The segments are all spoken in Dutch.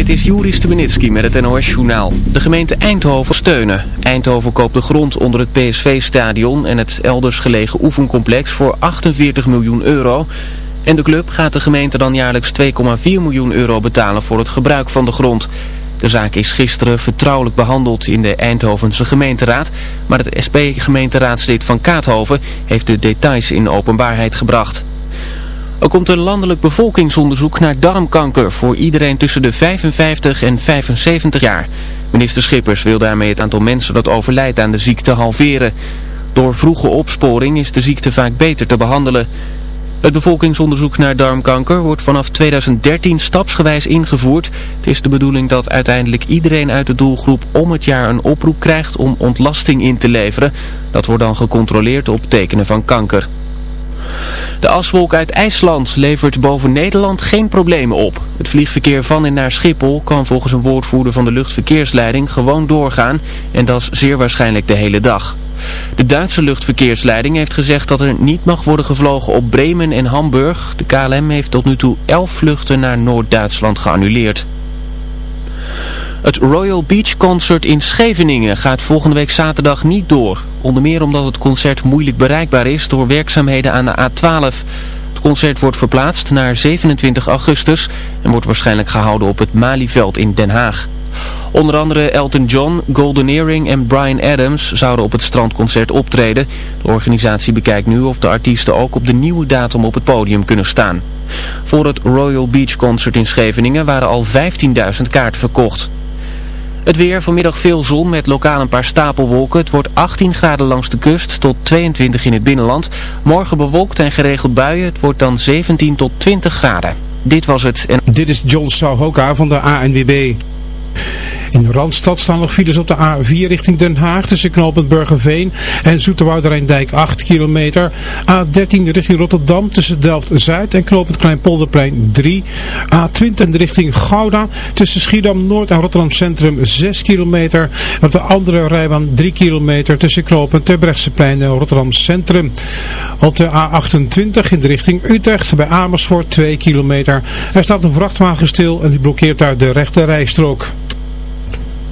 Dit is Juri Stubenitski met het NOS-journaal. De gemeente Eindhoven steunen. Eindhoven koopt de grond onder het PSV-stadion en het elders gelegen oefencomplex voor 48 miljoen euro. En de club gaat de gemeente dan jaarlijks 2,4 miljoen euro betalen voor het gebruik van de grond. De zaak is gisteren vertrouwelijk behandeld in de Eindhovense gemeenteraad, maar het SP-gemeenteraadslid van Kaathoven heeft de details in openbaarheid gebracht. Er komt een landelijk bevolkingsonderzoek naar darmkanker voor iedereen tussen de 55 en 75 jaar. Minister Schippers wil daarmee het aantal mensen dat overlijdt aan de ziekte halveren. Door vroege opsporing is de ziekte vaak beter te behandelen. Het bevolkingsonderzoek naar darmkanker wordt vanaf 2013 stapsgewijs ingevoerd. Het is de bedoeling dat uiteindelijk iedereen uit de doelgroep om het jaar een oproep krijgt om ontlasting in te leveren. Dat wordt dan gecontroleerd op tekenen van kanker. De aswolk uit IJsland levert boven Nederland geen problemen op. Het vliegverkeer van en naar Schiphol kan volgens een woordvoerder van de luchtverkeersleiding gewoon doorgaan en dat is zeer waarschijnlijk de hele dag. De Duitse luchtverkeersleiding heeft gezegd dat er niet mag worden gevlogen op Bremen en Hamburg. De KLM heeft tot nu toe 11 vluchten naar Noord-Duitsland geannuleerd. Het Royal Beach Concert in Scheveningen gaat volgende week zaterdag niet door. Onder meer omdat het concert moeilijk bereikbaar is door werkzaamheden aan de A12. Het concert wordt verplaatst naar 27 augustus en wordt waarschijnlijk gehouden op het Malieveld in Den Haag. Onder andere Elton John, Golden Earring en Brian Adams zouden op het strandconcert optreden. De organisatie bekijkt nu of de artiesten ook op de nieuwe datum op het podium kunnen staan. Voor het Royal Beach Concert in Scheveningen waren al 15.000 kaarten verkocht. Het weer, vanmiddag veel zon met lokaal een paar stapelwolken. Het wordt 18 graden langs de kust tot 22 in het binnenland. Morgen bewolkt en geregeld buien. Het wordt dan 17 tot 20 graden. Dit was het. En... Dit is John Souhoka van de ANWB. In de Randstad staan nog files op de A4 richting Den Haag tussen knooppunt Burgerveen en Zoeterwouderijndijk 8 kilometer. A13 richting Rotterdam tussen Delft-Zuid en knooppunt Kleinpolderplein 3. A20 richting Gouda tussen Schiedam-Noord en Rotterdam Centrum 6 kilometer. En op de andere rijbaan 3 kilometer tussen knooppunt Terbrechtseplein en Rotterdam Centrum. Op de A28 in de richting Utrecht bij Amersfoort 2 kilometer. Er staat een vrachtwagen stil en die blokkeert daar de rechte rijstrook.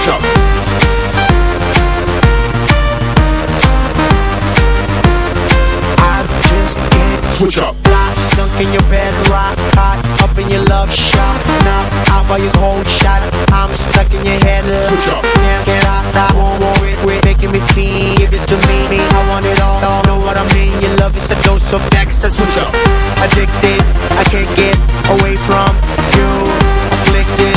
Switch up. I just can't Switch up. fly. Sunk in your bed, rock hot, up in your love shot. Now out by your cold shot. I'm stuck in your head. Switch up. Can't get out, I won't worry. Quit making me feel. Give it to me, me. I want it all. Know what I mean? Your love is a dose of next Switch up. Addicted, I can't get away from you. Afflicted,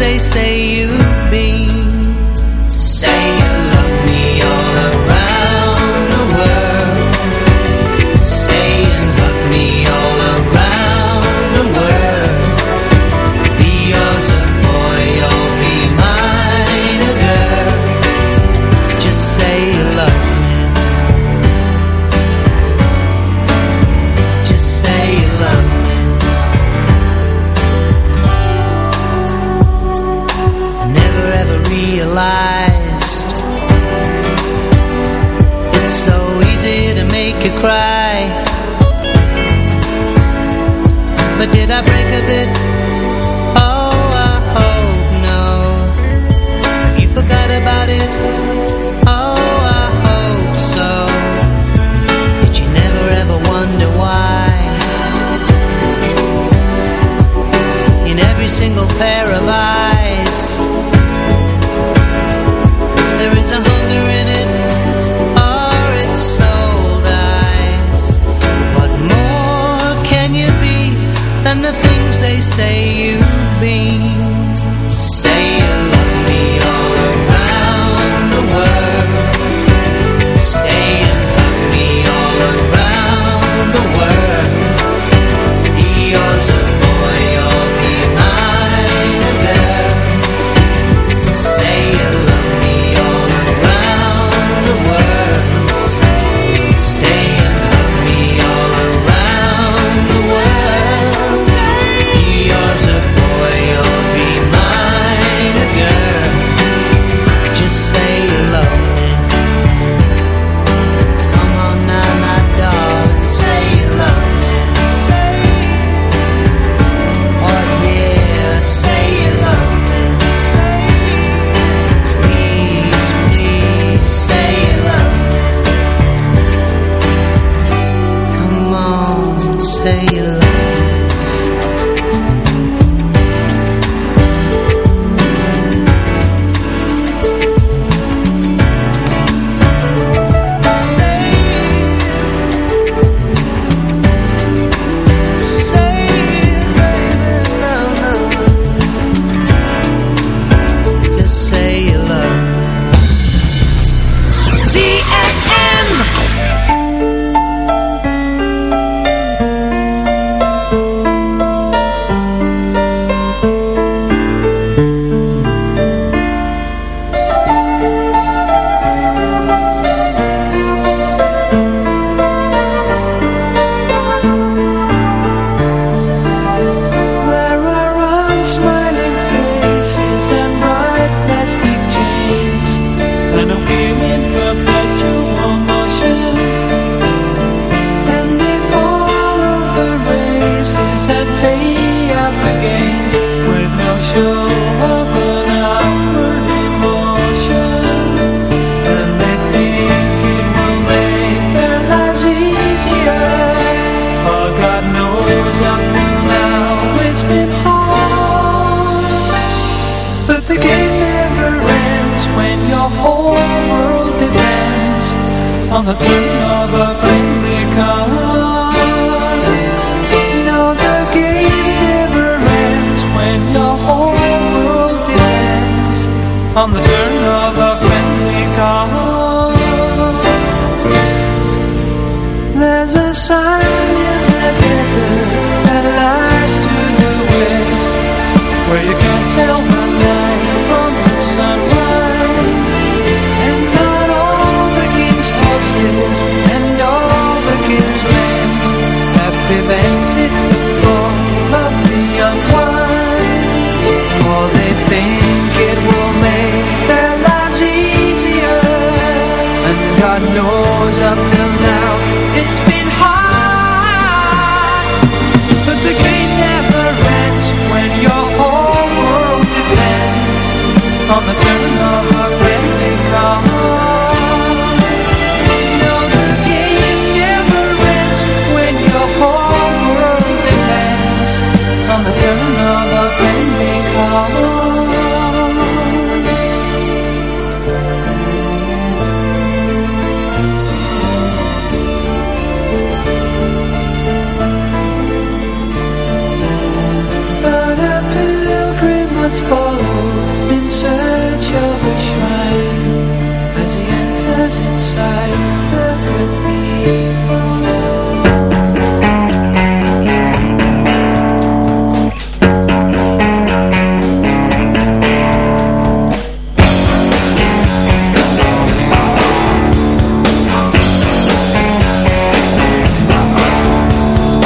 They say you've been? and the things they say you've been saying.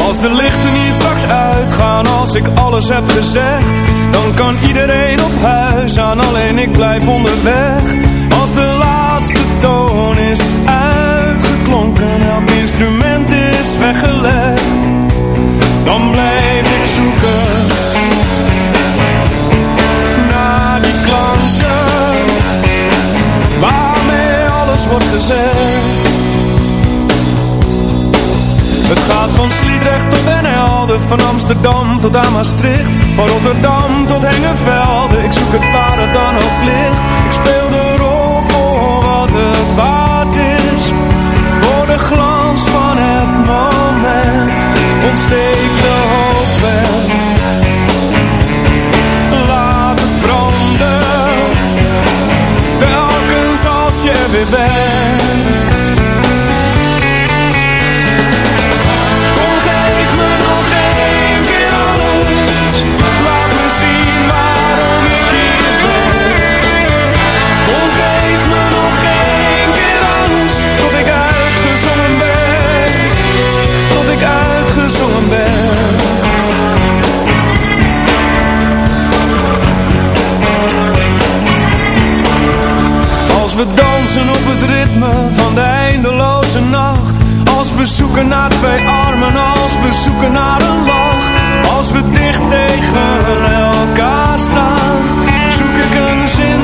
Als de lichten hier straks uitgaan, als ik alles heb gezegd blijf onderweg. Als de laatste toon is uitgeklonken Elk instrument is weggelegd. Dan blijf ik zoeken Naar die klanken Waarmee alles wordt gezegd. Het gaat van Sliedrecht tot van Amsterdam tot aan Maastricht. Van Rotterdam tot Hengelvelde, ik zoek het waar het dan ook ligt. Ik speel Als we dansen op het ritme van de eindeloze nacht. Als we zoeken naar twee armen, als we zoeken naar een lach. Als we dicht tegen elkaar staan Zoek ik een zin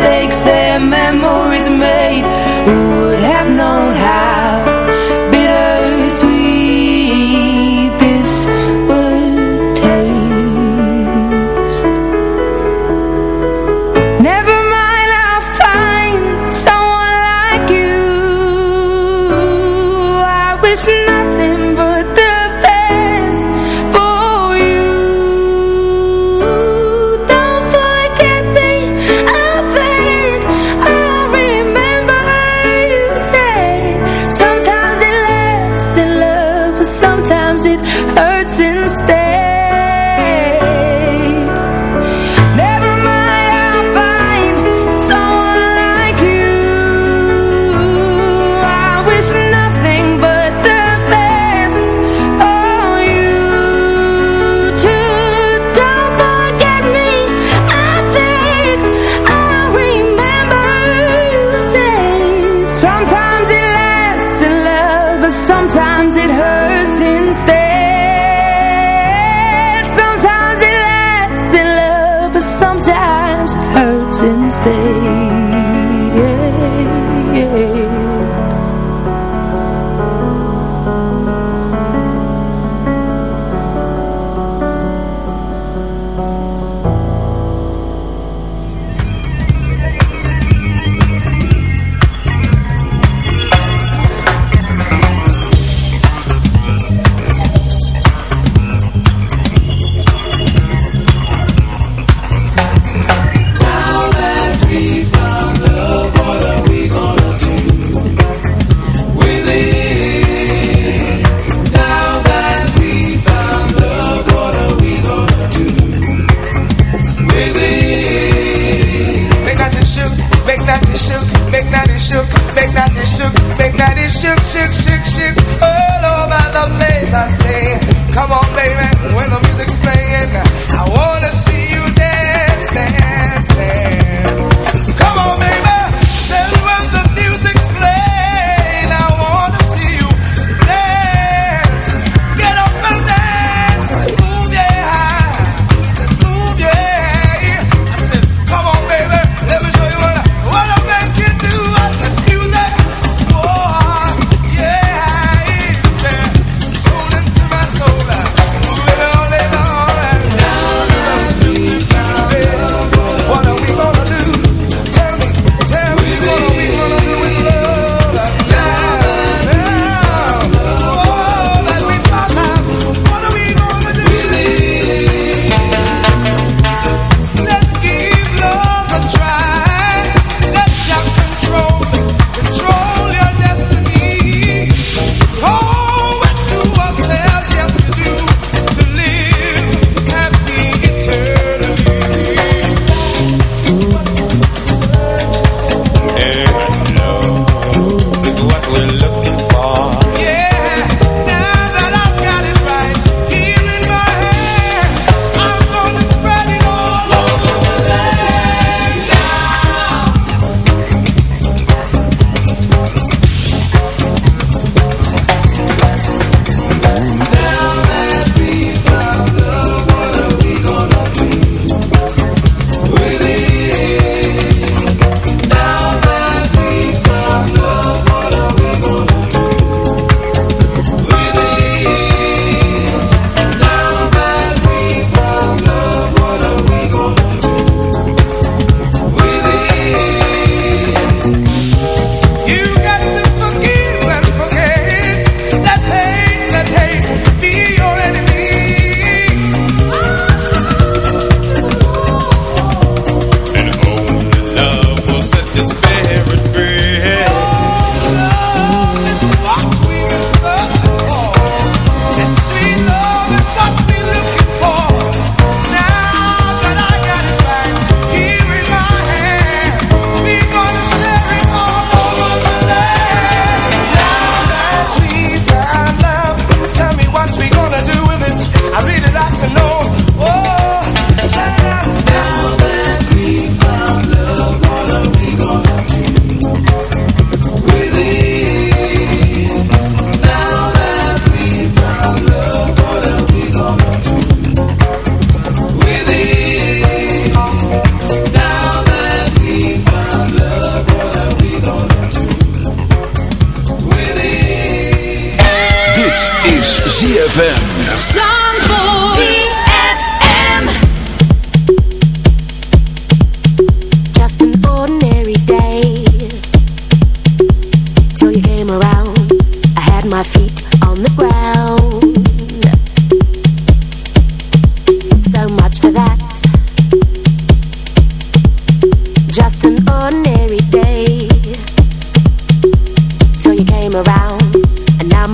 Mistakes,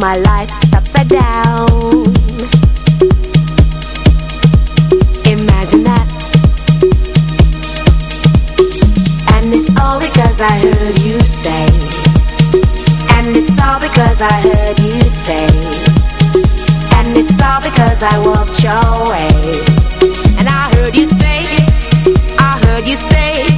my life's upside down. Imagine that. And it's all because I heard you say. And it's all because I heard you say. And it's all because I walked your way. And I heard you say I heard you say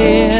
Yeah.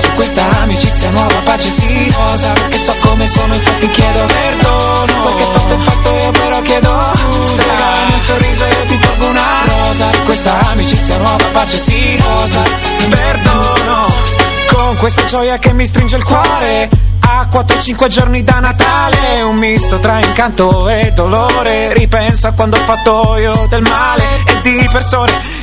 Su questa amicizia nuova pace sì Rosa Perché so come sono infatti chiedo perdono. Se quel che fatto è fatto io però chiedo Scusa. Regalami un sorriso io ti porgo una rosa. Questa amicizia nuova pace sì Rosa Perdono Con questa gioia che mi stringe il cuore. A 4-5 giorni da Natale Un misto tra incanto e dolore. Ripenso a quando ho fatto io del male E di persone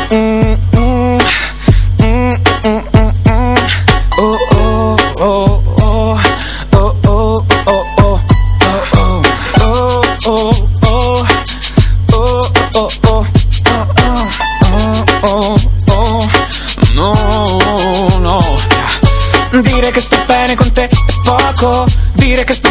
Oh, oh, oh, oh. Oh, oh, oh, oh. Oh, oh, oh, oh, oh. Oh, oh, oh. Oh, oh, oh. No, no. Dire che sto bene con te è poco Dire che sto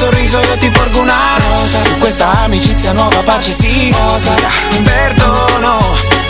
Sorriso, io ti porgo una rosa. Su questa amicizia nuova pace sì, rosa. Perdono.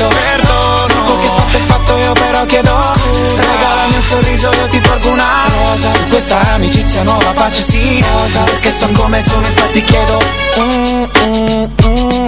perdono Se quel che fatto è fatto io però chiedo Scusa regalami un sorriso io ti porgo una rosa. Su questa amicizia nuova pace sì osa Perché so come sono infatti chiedo mm, mm, mm.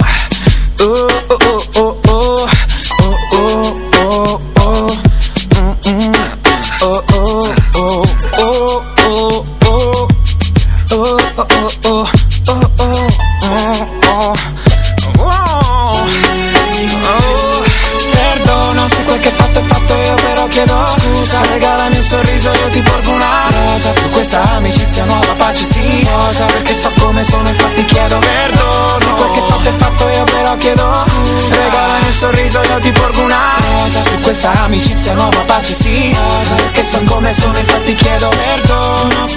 Chiedo scusa. Regalami un sorriso io ti porgo una rosa Su questa amicizia nuova pace sì. Rosa Perché so come sono infatti chiedo perdono.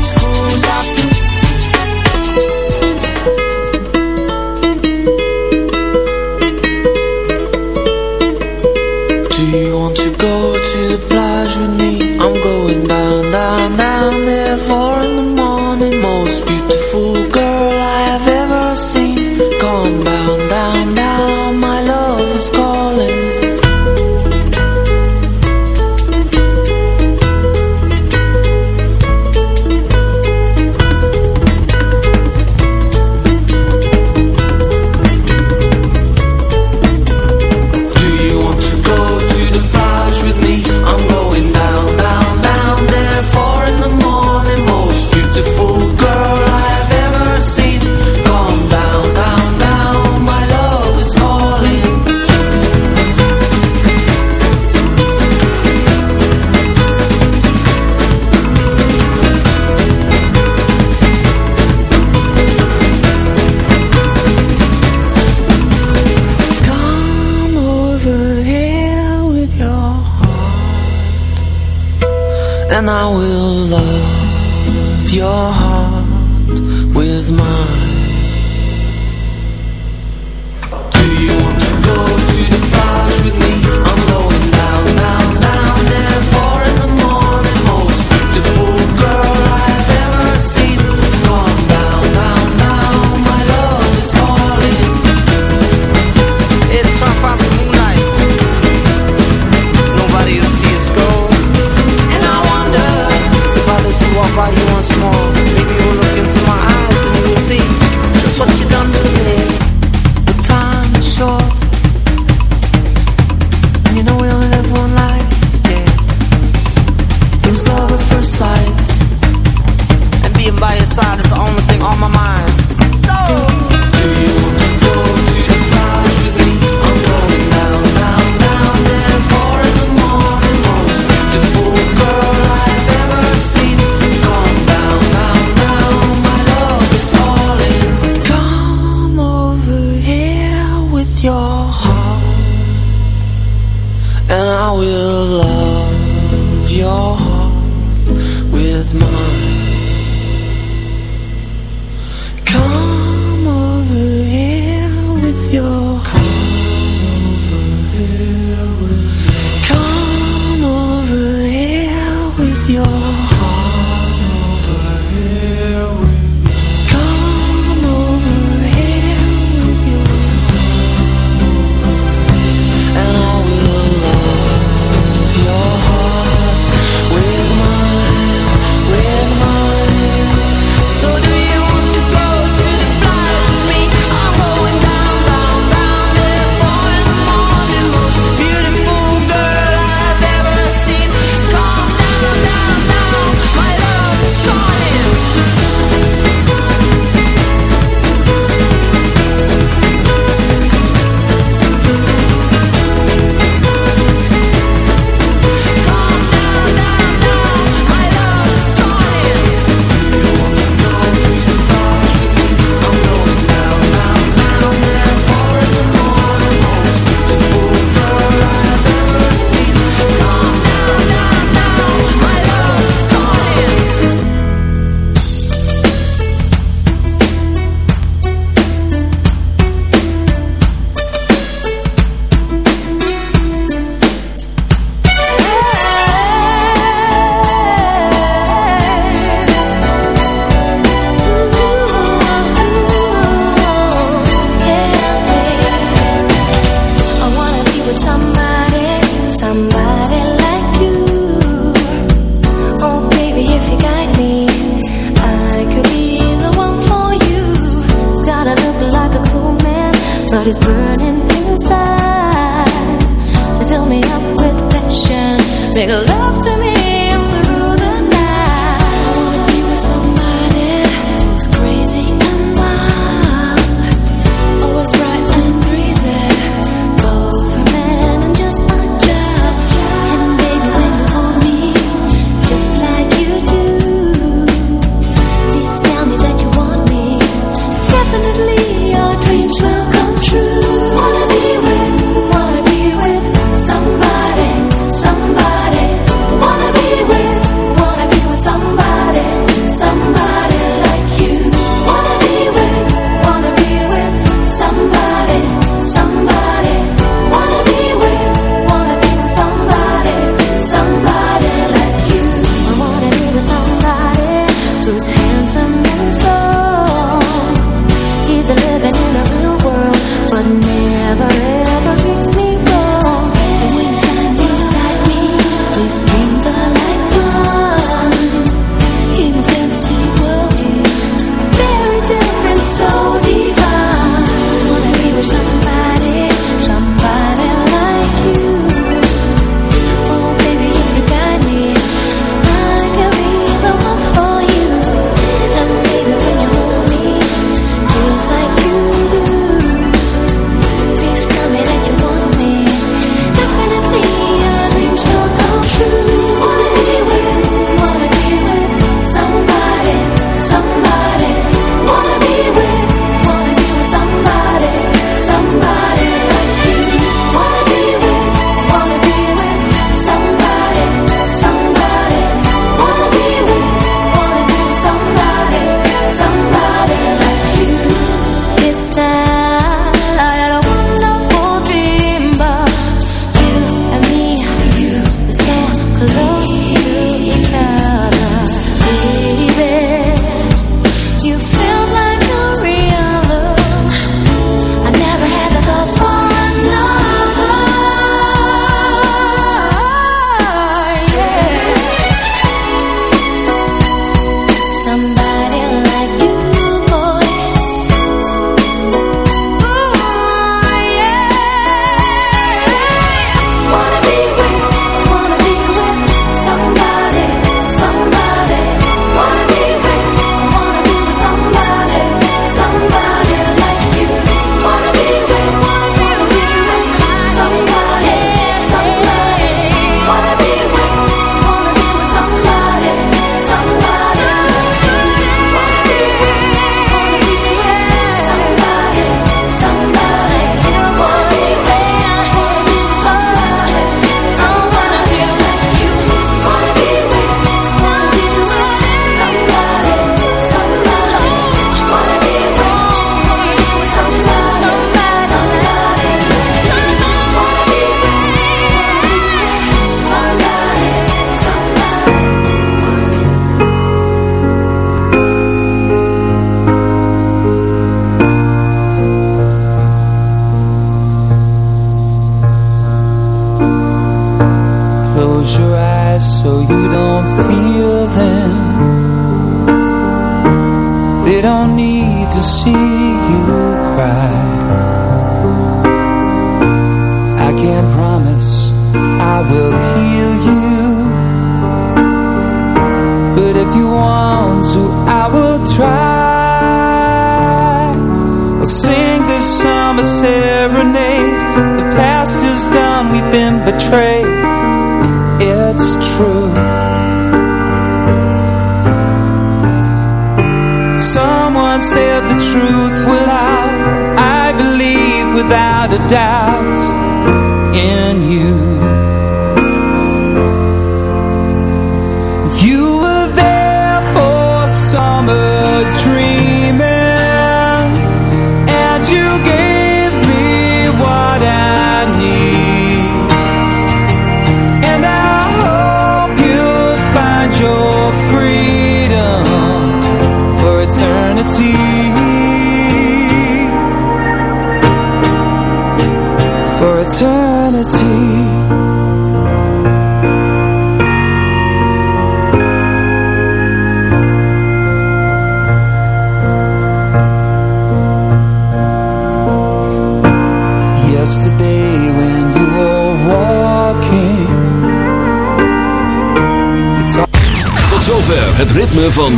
Scusa is birth.